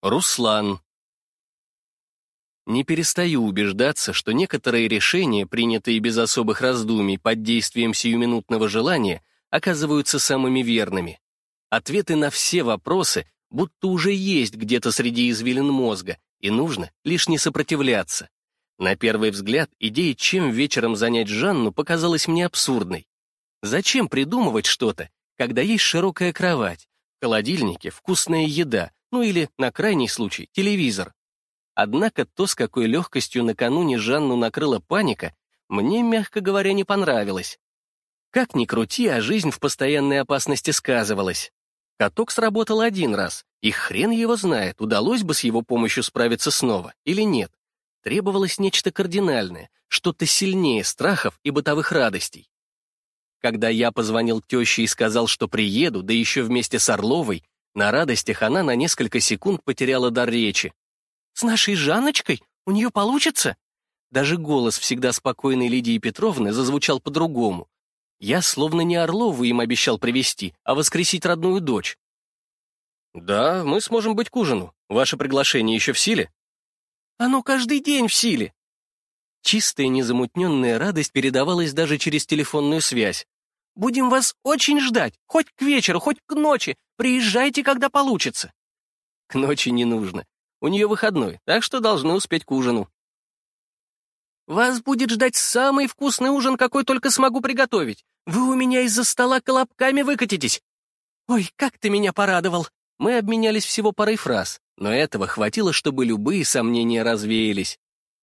Руслан. Не перестаю убеждаться, что некоторые решения, принятые без особых раздумий под действием сиюминутного желания, оказываются самыми верными. Ответы на все вопросы будто уже есть где-то среди извилин мозга, и нужно лишь не сопротивляться. На первый взгляд, идея, чем вечером занять Жанну, показалась мне абсурдной. Зачем придумывать что-то, когда есть широкая кровать, в холодильнике вкусная еда, ну или, на крайний случай, телевизор. Однако то, с какой легкостью накануне Жанну накрыла паника, мне, мягко говоря, не понравилось. Как ни крути, а жизнь в постоянной опасности сказывалась. Каток сработал один раз, и хрен его знает, удалось бы с его помощью справиться снова или нет. Требовалось нечто кардинальное, что-то сильнее страхов и бытовых радостей. Когда я позвонил теще и сказал, что приеду, да еще вместе с Орловой, на радостях она на несколько секунд потеряла дар речи. «С нашей Жанночкой? У нее получится?» Даже голос всегда спокойной Лидии Петровны зазвучал по-другому. Я словно не Орлову им обещал привести, а воскресить родную дочь. «Да, мы сможем быть к ужину. Ваше приглашение еще в силе?» «Оно каждый день в силе!» Чистая незамутненная радость передавалась даже через телефонную связь. «Будем вас очень ждать, хоть к вечеру, хоть к ночи. Приезжайте, когда получится». К ночи не нужно. У нее выходной, так что должны успеть к ужину. «Вас будет ждать самый вкусный ужин, какой только смогу приготовить. Вы у меня из-за стола колобками выкатитесь. Ой, как ты меня порадовал!» Мы обменялись всего парой фраз, но этого хватило, чтобы любые сомнения развеялись.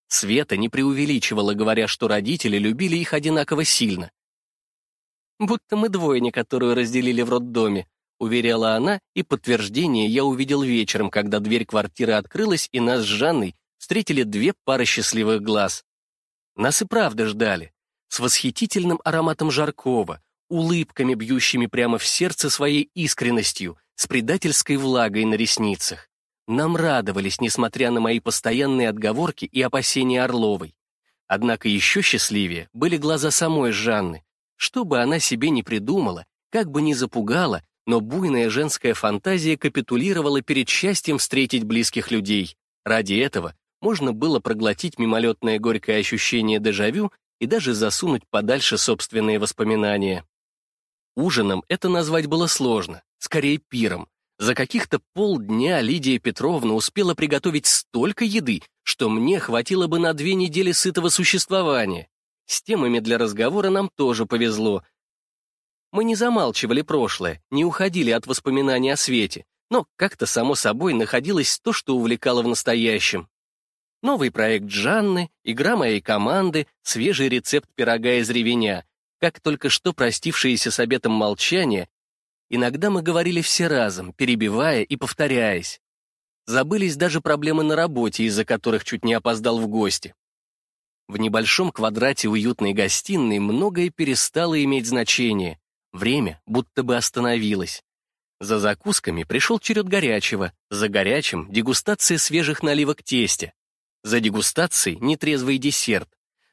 Света не преувеличивала, говоря, что родители любили их одинаково сильно. «Будто мы двойня, которую разделили в роддоме», — уверяла она, и подтверждение я увидел вечером, когда дверь квартиры открылась, и нас с Жанной встретили две пары счастливых глаз. Нас и правда ждали, с восхитительным ароматом жаркого, улыбками, бьющими прямо в сердце своей искренностью, с предательской влагой на ресницах. Нам радовались, несмотря на мои постоянные отговорки и опасения Орловой. Однако еще счастливее были глаза самой Жанны. Что бы она себе не придумала, как бы ни запугала, но буйная женская фантазия капитулировала перед счастьем встретить близких людей. Ради этого можно было проглотить мимолетное горькое ощущение дежавю и даже засунуть подальше собственные воспоминания. Ужином это назвать было сложно, скорее пиром. За каких-то полдня Лидия Петровна успела приготовить столько еды, что мне хватило бы на две недели сытого существования. С темами для разговора нам тоже повезло, мы не замалчивали прошлое, не уходили от воспоминаний о свете, но как-то само собой находилось то, что увлекало в настоящем. Новый проект Жанны, игра моей команды, свежий рецепт пирога из ревеня, как только что простившиеся с обетом молчания, иногда мы говорили все разом, перебивая и повторяясь. Забылись даже проблемы на работе, из-за которых чуть не опоздал в гости. В небольшом квадрате уютной гостиной многое перестало иметь значение. Время будто бы остановилось. За закусками пришел черед горячего, за горячим — дегустация свежих наливок тестя. За дегустацией — нетрезвый десерт.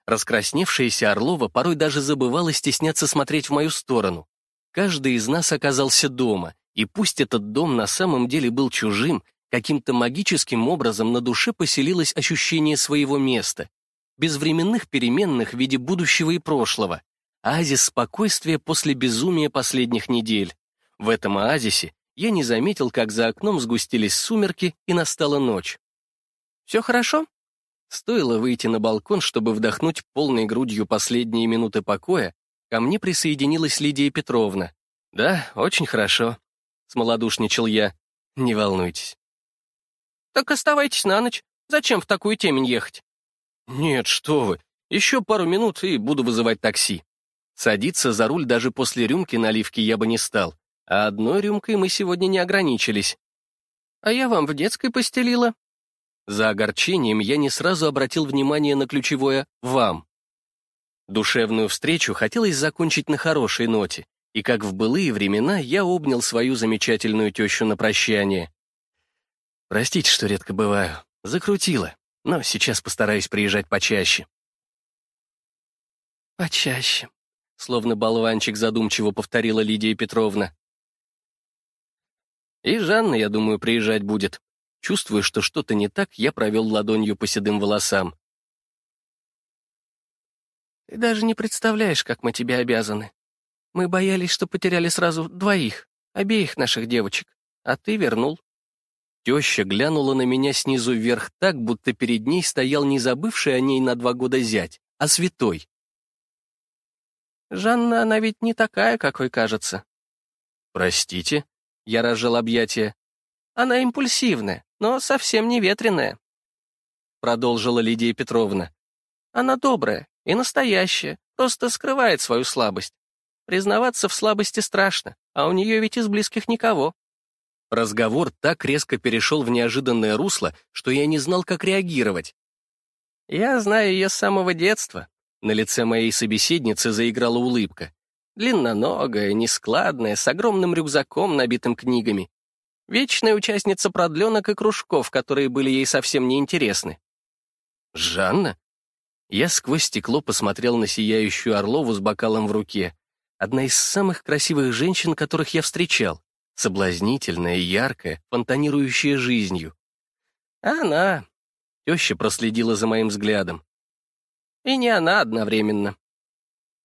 Раскрасневшаяся Орлова порой даже забывала стесняться смотреть в мою сторону. Каждый из нас оказался дома, и пусть этот дом на самом деле был чужим, каким-то магическим образом на душе поселилось ощущение своего места, без временных переменных в виде будущего и прошлого оазис спокойствия после безумия последних недель. В этом оазисе я не заметил, как за окном сгустились сумерки и настала ночь. «Все хорошо?» Стоило выйти на балкон, чтобы вдохнуть полной грудью последние минуты покоя, ко мне присоединилась Лидия Петровна. «Да, очень хорошо», — смолодушничал я. «Не волнуйтесь». «Так оставайтесь на ночь. Зачем в такую темень ехать?» «Нет, что вы. Еще пару минут и буду вызывать такси». Садиться за руль даже после рюмки наливки я бы не стал, а одной рюмкой мы сегодня не ограничились. «А я вам в детской постелила». За огорчением я не сразу обратил внимание на ключевое «вам». Душевную встречу хотелось закончить на хорошей ноте, и как в былые времена я обнял свою замечательную тещу на прощание. Простите, что редко бываю. Закрутила, но сейчас постараюсь приезжать почаще. «Почаще», словно болванчик задумчиво повторила Лидия Петровна. И Жанна, я думаю, приезжать будет. Чувствуя, что что-то не так, я провел ладонью по седым волосам. «Ты даже не представляешь, как мы тебе обязаны. Мы боялись, что потеряли сразу двоих, обеих наших девочек, а ты вернул». Теща глянула на меня снизу вверх так, будто перед ней стоял не забывший о ней на два года зять, а святой. «Жанна, она ведь не такая, какой кажется». «Простите?» — я разжал объятия. «Она импульсивная, но совсем не ветреная», — продолжила Лидия Петровна. «Она добрая и настоящая, просто скрывает свою слабость. Признаваться в слабости страшно, а у нее ведь из близких никого». Разговор так резко перешел в неожиданное русло, что я не знал, как реагировать. «Я знаю ее с самого детства». На лице моей собеседницы заиграла улыбка. Длинноногая, нескладная, с огромным рюкзаком, набитым книгами. Вечная участница продленок и кружков, которые были ей совсем неинтересны. «Жанна?» Я сквозь стекло посмотрел на сияющую Орлову с бокалом в руке. Одна из самых красивых женщин, которых я встречал. Соблазнительная, яркая, фонтанирующая жизнью. «Она!» — теща проследила за моим взглядом. «И не она одновременно».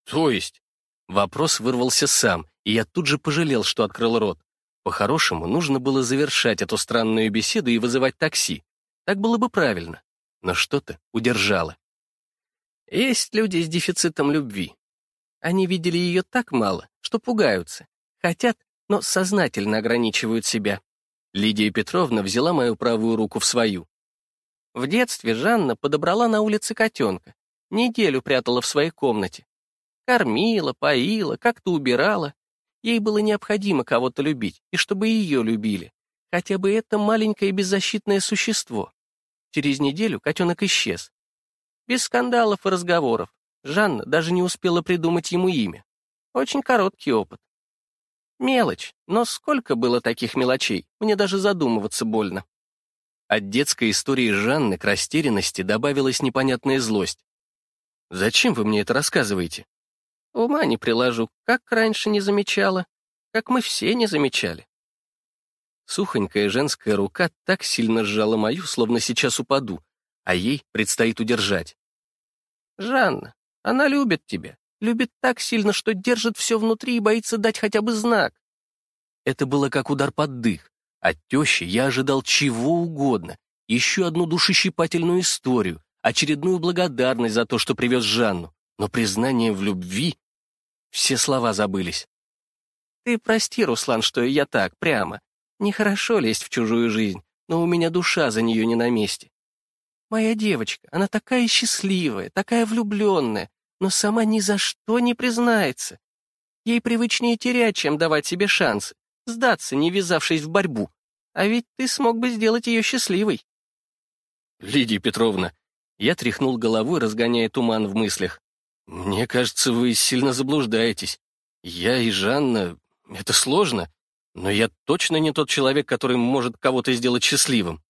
«То есть?» Вопрос вырвался сам, и я тут же пожалел, что открыл рот. По-хорошему, нужно было завершать эту странную беседу и вызывать такси. Так было бы правильно. Но что-то удержало. Есть люди с дефицитом любви. Они видели ее так мало, что пугаются. Хотят, но сознательно ограничивают себя. Лидия Петровна взяла мою правую руку в свою. В детстве Жанна подобрала на улице котенка. Неделю прятала в своей комнате. Кормила, поила, как-то убирала. Ей было необходимо кого-то любить, и чтобы ее любили. Хотя бы это маленькое беззащитное существо. Через неделю котенок исчез. Без скандалов и разговоров. Жанна даже не успела придумать ему имя. Очень короткий опыт. Мелочь, но сколько было таких мелочей, мне даже задумываться больно. От детской истории Жанны к растерянности добавилась непонятная злость. «Зачем вы мне это рассказываете?» Ума не приложу, как раньше не замечала, как мы все не замечали. Сухонькая женская рука так сильно сжала мою, словно сейчас упаду, а ей предстоит удержать. «Жанна, она любит тебя, любит так сильно, что держит все внутри и боится дать хотя бы знак». Это было как удар под дых. От тещи я ожидал чего угодно, еще одну душещипательную историю, очередную благодарность за то, что привез Жанну, но признание в любви все слова забылись. Ты прости, Руслан, что я так, прямо. Нехорошо лезть в чужую жизнь, но у меня душа за нее не на месте. Моя девочка, она такая счастливая, такая влюбленная, но сама ни за что не признается. Ей привычнее терять, чем давать себе шансы, сдаться, не ввязавшись в борьбу. А ведь ты смог бы сделать ее счастливой. Лидия Петровна, я тряхнул головой, разгоняя туман в мыслях. «Мне кажется, вы сильно заблуждаетесь. Я и Жанна — это сложно, но я точно не тот человек, который может кого-то сделать счастливым».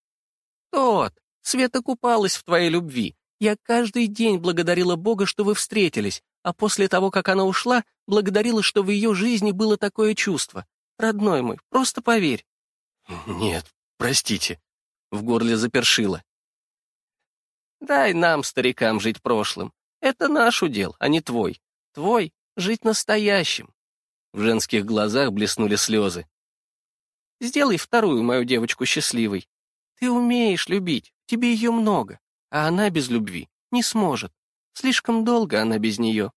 «Тот! Света купалась в твоей любви. Я каждый день благодарила Бога, что вы встретились, а после того, как она ушла, благодарила, что в ее жизни было такое чувство. Родной мой, просто поверь». «Нет, простите», — в горле запершило. «Дай нам, старикам, жить прошлым. Это наш удел, а не твой. Твой — жить настоящим. В женских глазах блеснули слезы. Сделай вторую мою девочку счастливой. Ты умеешь любить, тебе ее много, а она без любви не сможет. Слишком долго она без нее.